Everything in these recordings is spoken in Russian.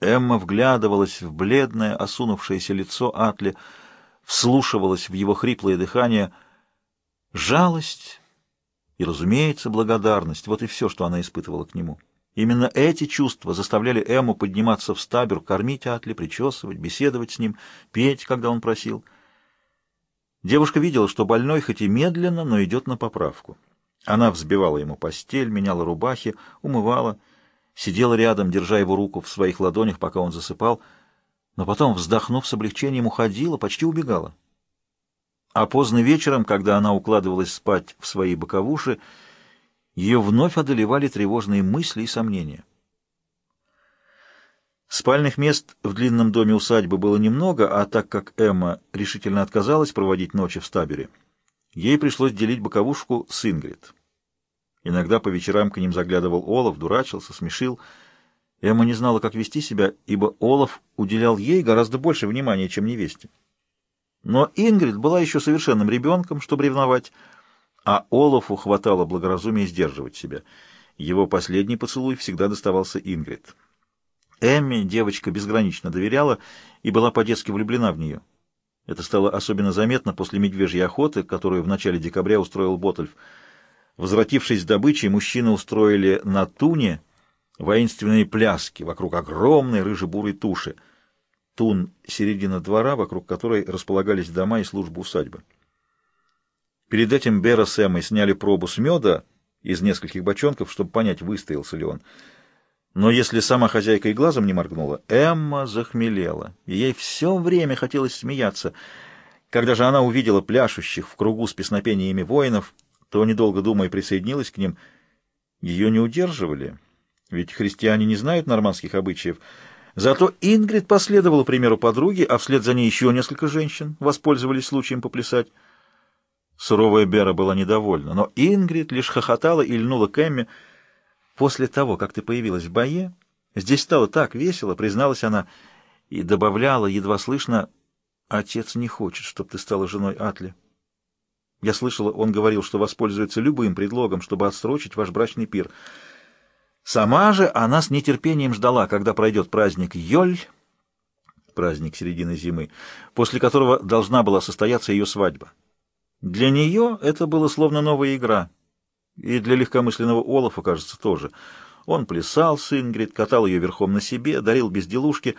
Эмма вглядывалась в бледное, осунувшееся лицо Атли, вслушивалась в его хриплое дыхание. Жалость и, разумеется, благодарность — вот и все, что она испытывала к нему. Именно эти чувства заставляли Эмму подниматься в стабер, кормить Атли, причесывать, беседовать с ним, петь, когда он просил. Девушка видела, что больной хоть и медленно, но идет на поправку. Она взбивала ему постель, меняла рубахи, умывала, сидела рядом, держа его руку в своих ладонях, пока он засыпал, но потом, вздохнув с облегчением, уходила, почти убегала. А поздно вечером, когда она укладывалась спать в свои боковуши, ее вновь одолевали тревожные мысли и сомнения. Спальных мест в длинном доме усадьбы было немного, а так как Эмма решительно отказалась проводить ночи в стабере, ей пришлось делить боковушку с Ингрид. Иногда по вечерам к ним заглядывал Олаф, дурачился, смешил. Эмма не знала, как вести себя, ибо Олаф уделял ей гораздо больше внимания, чем невесте. Но Ингрид была еще совершенным ребенком, чтобы ревновать, а Олафу хватало благоразумия сдерживать себя. Его последний поцелуй всегда доставался Ингрид. Эмми девочка безгранично доверяла и была по-детски влюблена в нее. Это стало особенно заметно после медвежьей охоты, которую в начале декабря устроил Ботальф. Возвратившись с добычей, мужчины устроили на туне воинственные пляски вокруг огромной рыжебурой туши. Тун — середина двора, вокруг которой располагались дома и службы усадьбы. Перед этим Бера с Эммой сняли пробу с меда из нескольких бочонков, чтобы понять, выстоялся ли он. Но если сама хозяйка и глазом не моргнула, Эмма захмелела, и ей все время хотелось смеяться. Когда же она увидела пляшущих в кругу с песнопениями воинов — то, недолго думая, присоединилась к ним. Ее не удерживали, ведь христиане не знают нормандских обычаев. Зато Ингрид последовала примеру подруги, а вслед за ней еще несколько женщин воспользовались случаем поплясать. Суровая Бера была недовольна, но Ингрид лишь хохотала и льнула к Эмме. «После того, как ты появилась в бое, здесь стало так весело», — призналась она, и добавляла, едва слышно, «Отец не хочет, чтобы ты стала женой Атли». Я слышала, он говорил, что воспользуется любым предлогом, чтобы отсрочить ваш брачный пир. Сама же она с нетерпением ждала, когда пройдет праздник Йоль, праздник середины зимы, после которого должна была состояться ее свадьба. Для нее это было словно новая игра. И для легкомысленного Олафа, кажется, тоже. Он плясал с Ингрид, катал ее верхом на себе, дарил безделушки,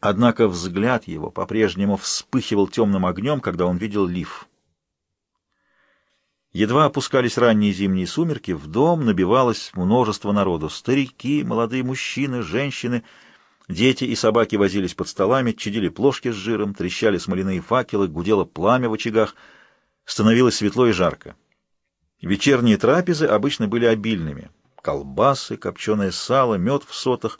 однако взгляд его по-прежнему вспыхивал темным огнем, когда он видел лиф. Едва опускались ранние зимние сумерки, в дом набивалось множество народу. Старики, молодые мужчины, женщины, дети и собаки возились под столами, чадили плошки с жиром, трещали смоляные факелы, гудело пламя в очагах. Становилось светло и жарко. Вечерние трапезы обычно были обильными. Колбасы, копченое сало, мед в сотах,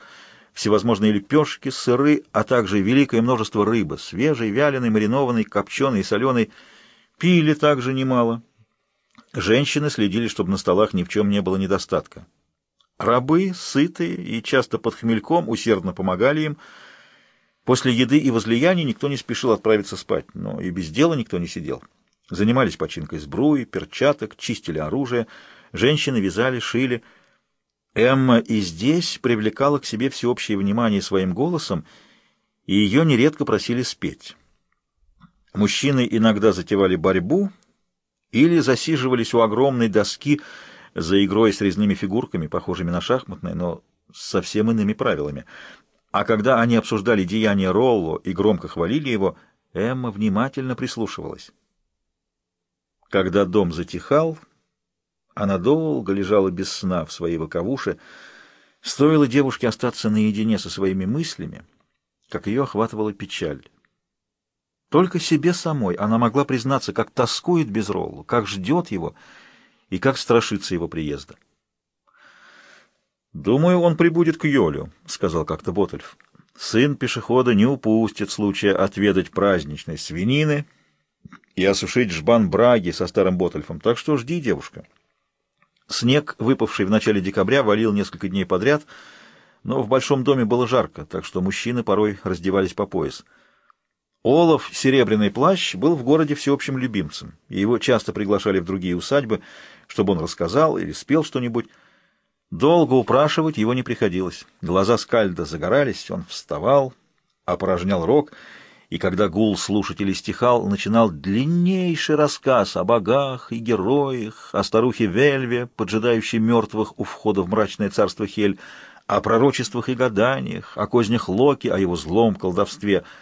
всевозможные лепешки, сыры, а также великое множество рыбы, свежей, вяленой, маринованной, копченой и соленой. Пили также немало. Женщины следили, чтобы на столах ни в чем не было недостатка. Рабы, сытые и часто под хмельком, усердно помогали им. После еды и возлияний никто не спешил отправиться спать, но и без дела никто не сидел. Занимались починкой сбруи, перчаток, чистили оружие, женщины вязали, шили. Эмма и здесь привлекала к себе всеобщее внимание своим голосом, и ее нередко просили спеть. Мужчины иногда затевали борьбу — или засиживались у огромной доски за игрой с резными фигурками, похожими на шахматные, но с совсем иными правилами. А когда они обсуждали деяния Ролло и громко хвалили его, Эмма внимательно прислушивалась. Когда дом затихал, она долго лежала без сна в своей боковуше. Стоило девушке остаться наедине со своими мыслями, как ее охватывала печаль. Только себе самой она могла признаться, как тоскует без Роллу, как ждет его и как страшится его приезда. «Думаю, он прибудет к Йолю», — сказал как-то Ботальф. «Сын пешехода не упустит случая отведать праздничной свинины и осушить жбан браги со старым Ботальфом, так что жди, девушка». Снег, выпавший в начале декабря, валил несколько дней подряд, но в большом доме было жарко, так что мужчины порой раздевались по пояс. Олаф Серебряный плащ был в городе всеобщим любимцем, и его часто приглашали в другие усадьбы, чтобы он рассказал или спел что-нибудь. Долго упрашивать его не приходилось. Глаза Скальда загорались, он вставал, опорожнял рог, и когда гул слушателей стихал, начинал длиннейший рассказ о богах и героях, о старухе Вельве, поджидающей мертвых у входа в мрачное царство Хель, о пророчествах и гаданиях, о кознях Локи, о его злом колдовстве —